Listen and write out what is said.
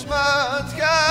ματιά